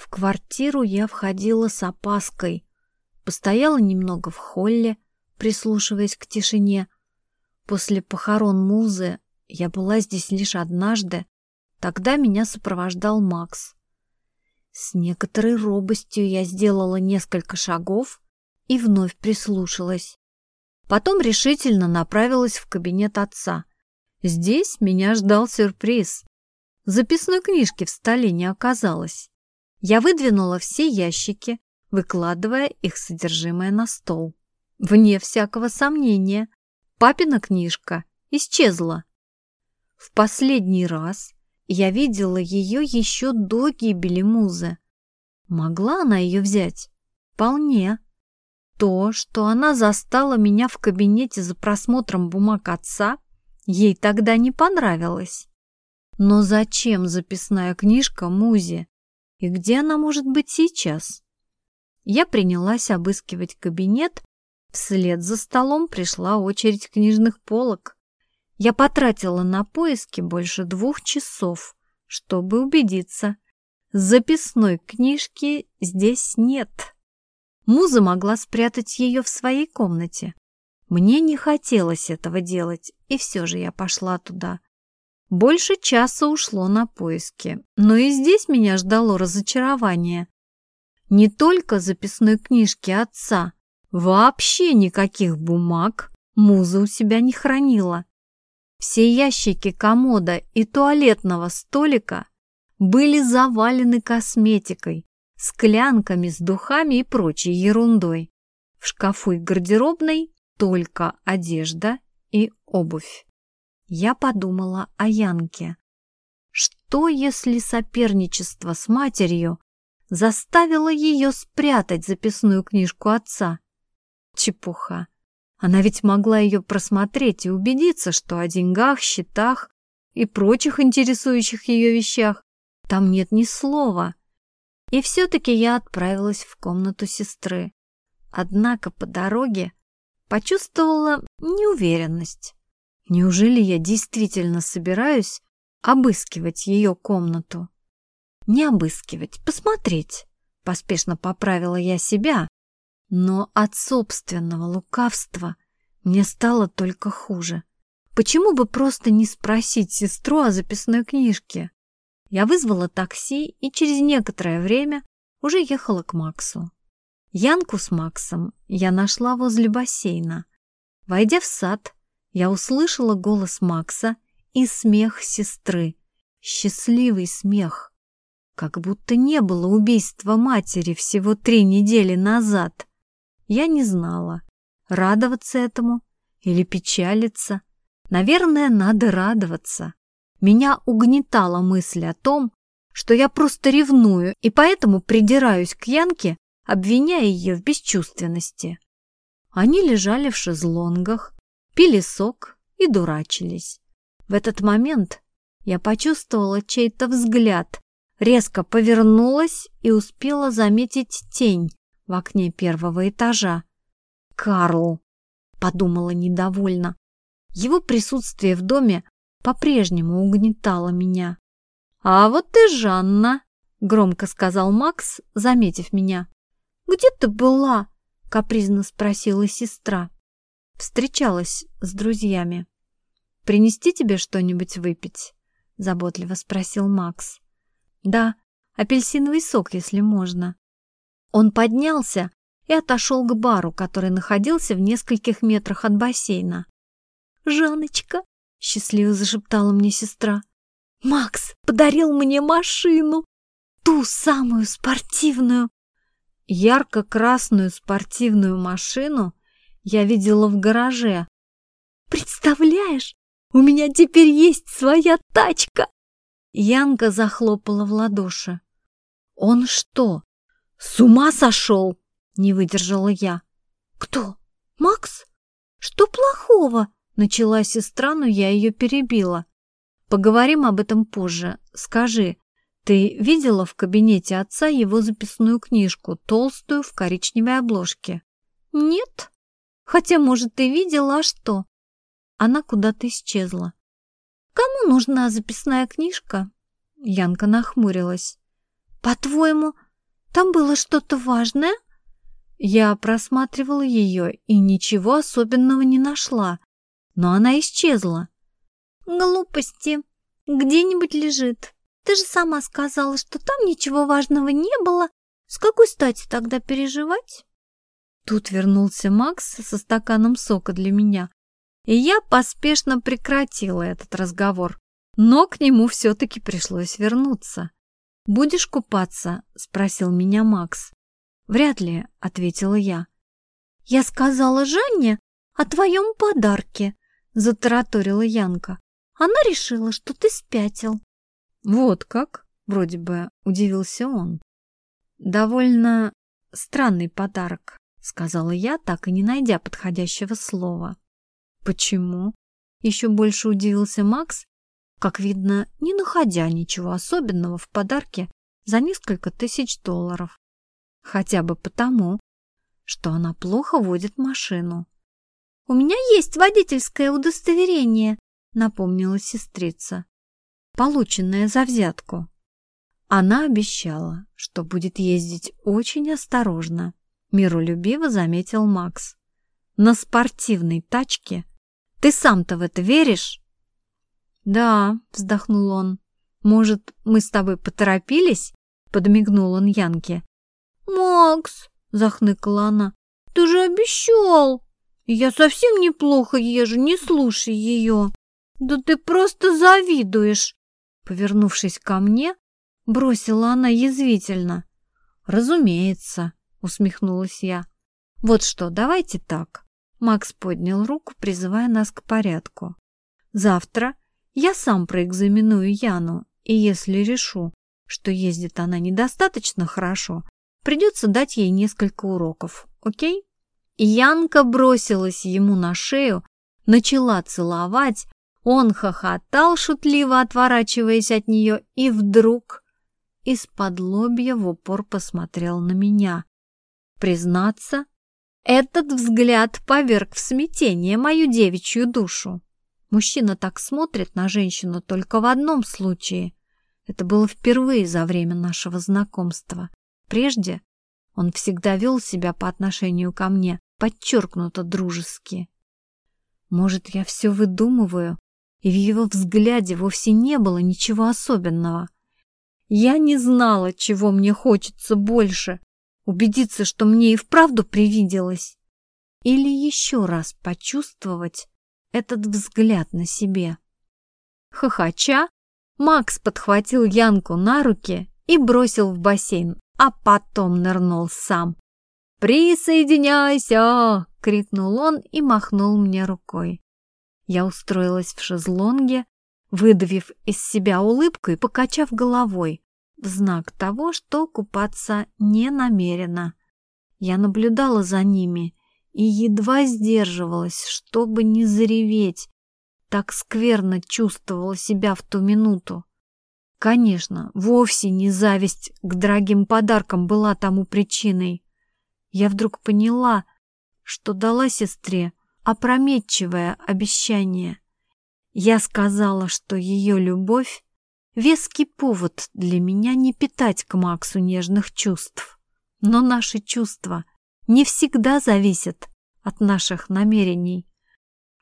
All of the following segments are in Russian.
В квартиру я входила с опаской. Постояла немного в холле, прислушиваясь к тишине. После похорон музы я была здесь лишь однажды. Тогда меня сопровождал Макс. С некоторой робостью я сделала несколько шагов и вновь прислушалась. Потом решительно направилась в кабинет отца. Здесь меня ждал сюрприз. Записной книжки в столе не оказалось. Я выдвинула все ящики, выкладывая их содержимое на стол. Вне всякого сомнения, папина книжка исчезла. В последний раз я видела ее еще до гибели музы. Могла она ее взять? Вполне. То, что она застала меня в кабинете за просмотром бумаг отца, ей тогда не понравилось. Но зачем записная книжка Музе? И где она может быть сейчас? Я принялась обыскивать кабинет. Вслед за столом пришла очередь книжных полок. Я потратила на поиски больше двух часов, чтобы убедиться. Записной книжки здесь нет. Муза могла спрятать ее в своей комнате. Мне не хотелось этого делать, и все же я пошла туда. Больше часа ушло на поиски, но и здесь меня ждало разочарование. Не только записной книжки отца, вообще никаких бумаг муза у себя не хранила. Все ящики комода и туалетного столика были завалены косметикой, склянками с духами и прочей ерундой. В шкафу и гардеробной только одежда и обувь я подумала о Янке. Что, если соперничество с матерью заставило ее спрятать записную книжку отца? Чепуха. Она ведь могла ее просмотреть и убедиться, что о деньгах, счетах и прочих интересующих ее вещах там нет ни слова. И все-таки я отправилась в комнату сестры. Однако по дороге почувствовала неуверенность. Неужели я действительно собираюсь обыскивать ее комнату? Не обыскивать, посмотреть. Поспешно поправила я себя, но от собственного лукавства мне стало только хуже. Почему бы просто не спросить сестру о записной книжке? Я вызвала такси и через некоторое время уже ехала к Максу. Янку с Максом я нашла возле бассейна. Войдя в сад, я услышала голос Макса и смех сестры. Счастливый смех. Как будто не было убийства матери всего три недели назад. Я не знала, радоваться этому или печалиться. Наверное, надо радоваться. Меня угнетала мысль о том, что я просто ревную и поэтому придираюсь к Янке, обвиняя ее в бесчувственности. Они лежали в шезлонгах, пили сок и дурачились. В этот момент я почувствовала чей-то взгляд, резко повернулась и успела заметить тень в окне первого этажа. «Карл!» — подумала недовольно. Его присутствие в доме по-прежнему угнетало меня. «А вот и Жанна!» — громко сказал Макс, заметив меня. «Где ты была?» — капризно спросила сестра встречалась с друзьями. «Принести тебе что-нибудь выпить?» — заботливо спросил Макс. «Да, апельсиновый сок, если можно». Он поднялся и отошел к бару, который находился в нескольких метрах от бассейна. «Жанночка!» — счастливо зашептала мне сестра. «Макс подарил мне машину! Ту самую спортивную!» Ярко-красную спортивную машину я видела в гараже. «Представляешь, у меня теперь есть своя тачка!» Янка захлопала в ладоши. «Он что, с ума сошел?» — не выдержала я. «Кто? Макс? Что плохого?» — начала сестра, но я ее перебила. «Поговорим об этом позже. Скажи, ты видела в кабинете отца его записную книжку, толстую в коричневой обложке?» «Нет», Хотя, может, ты видела, а что? Она куда-то исчезла. Кому нужна записная книжка? Янка нахмурилась. По-твоему, Там было что-то важное?» Я просматривала ее и ничего особенного не нашла, но она исчезла. «Глупости. Где-нибудь лежит. Ты же сама сказала, что там ничего важного не было. С какой стати тогда переживать?» Тут вернулся Макс со стаканом сока для меня, и я поспешно прекратила этот разговор, но к нему все-таки пришлось вернуться. «Будешь купаться?» — спросил меня Макс. «Вряд ли», — ответила я. «Я сказала Жанне о твоем подарке», — затараторила Янка. «Она решила, что ты спятил». «Вот как?» — вроде бы удивился он. «Довольно странный подарок», — сказала я, так и не найдя подходящего слова. «Почему?» — еще больше удивился Макс, как видно, не находя ничего особенного в подарке за несколько тысяч долларов. Хотя бы потому, что она плохо водит машину. «У меня есть водительское удостоверение», — напомнила сестрица, полученное за взятку. Она обещала, что будет ездить очень осторожно, миролюбиво заметил Макс. На спортивной тачке? Ты сам-то в это веришь? Да, вздохнул он. Может, мы с тобой поторопились? Подмигнул он Янке. «Макс!» — захныкала она. «Ты же обещал! Я совсем неплохо езжу, не слушай ее!» «Да ты просто завидуешь!» Повернувшись ко мне, бросила она язвительно. «Разумеется!» — усмехнулась я. «Вот что, давайте так!» Макс поднял руку, призывая нас к порядку. «Завтра я сам проэкзаменую Яну, и если решу, что ездит она недостаточно хорошо, Придется дать ей несколько уроков, окей? Янка бросилась ему на шею, начала целовать, он хохотал, шутливо отворачиваясь от нее, и вдруг из-под лобья в упор посмотрел на меня. Признаться, этот взгляд поверг в смятение мою девичью душу. Мужчина так смотрит на женщину только в одном случае. Это было впервые за время нашего знакомства. Прежде он всегда вел себя по отношению ко мне подчеркнуто дружески. Может, я все выдумываю, и в его взгляде вовсе не было ничего особенного. Я не знала, чего мне хочется больше — убедиться, что мне и вправду привиделось, или еще раз почувствовать этот взгляд на себе. Хохоча, Макс подхватил Янку на руки и бросил в бассейн, а потом нырнул сам. «Присоединяйся!» — крикнул он и махнул мне рукой. Я устроилась в шезлонге, выдавив из себя улыбку и покачав головой, в знак того, что купаться не намерена. Я наблюдала за ними и едва сдерживалась, чтобы не зареветь. Так скверно чувствовала себя в ту минуту. Конечно, вовсе не зависть к дорогим подаркам была тому причиной. Я вдруг поняла, что дала сестре опрометчивое обещание. Я сказала, что ее любовь — веский повод для меня не питать к Максу нежных чувств. Но наши чувства не всегда зависят от наших намерений.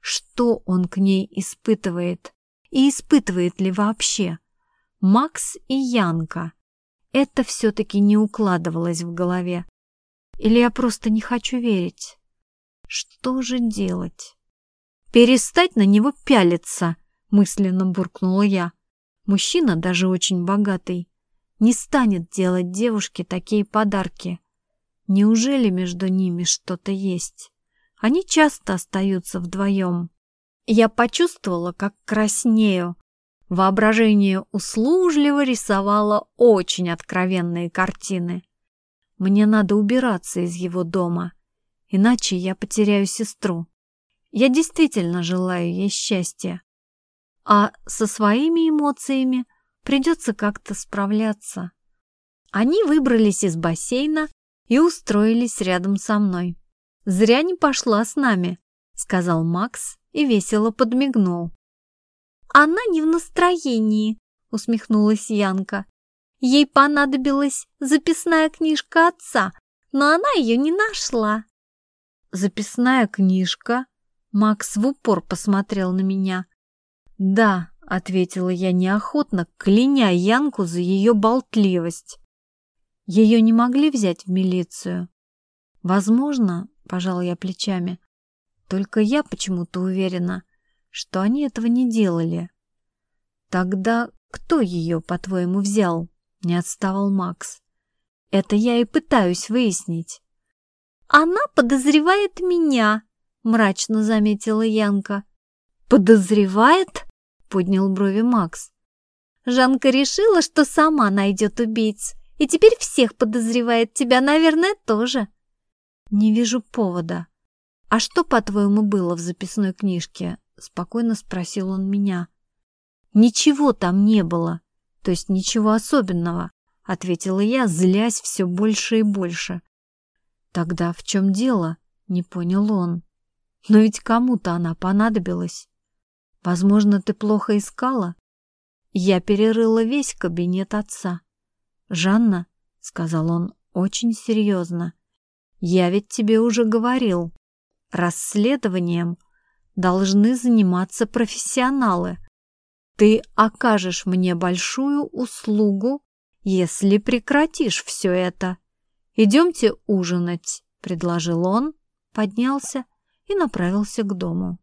Что он к ней испытывает и испытывает ли вообще? Макс и Янка. Это все-таки не укладывалось в голове. Или я просто не хочу верить? Что же делать? Перестать на него пялиться, мысленно буркнула я. Мужчина, даже очень богатый, не станет делать девушке такие подарки. Неужели между ними что-то есть? Они часто остаются вдвоем. Я почувствовала, как краснею, Воображение услужливо рисовало очень откровенные картины. Мне надо убираться из его дома, иначе я потеряю сестру. Я действительно желаю ей счастья. А со своими эмоциями придется как-то справляться. Они выбрались из бассейна и устроились рядом со мной. «Зря не пошла с нами», — сказал Макс и весело подмигнул. «Она не в настроении», — усмехнулась Янка. Ей понадобилась записная книжка отца, но она ее не нашла. Записная книжка? Макс в упор посмотрел на меня. Да, ответила я неохотно, кляня Янку за ее болтливость. Ее не могли взять в милицию? Возможно, пожал я плечами. Только я почему-то уверена, что они этого не делали. Тогда кто ее, по-твоему, взял? Не отставал Макс. Это я и пытаюсь выяснить. Она подозревает меня, мрачно заметила Янка. Подозревает? Поднял брови Макс. Жанка решила, что сама найдет убийц, и теперь всех подозревает тебя, наверное, тоже. Не вижу повода. А что, по-твоему, было в записной книжке? Спокойно спросил он меня. Ничего там не было, то есть ничего особенного, ответила я, злясь все больше и больше. Тогда в чем дело? Не понял он. Но ведь кому-то она понадобилась. Возможно, ты плохо искала? Я перерыла весь кабинет отца. «Жанна», — сказал он очень серьезно, — «я ведь тебе уже говорил, расследованием должны заниматься профессионалы. Ты окажешь мне большую услугу, если прекратишь все это. Идемте ужинать, предложил он, поднялся и направился к дому.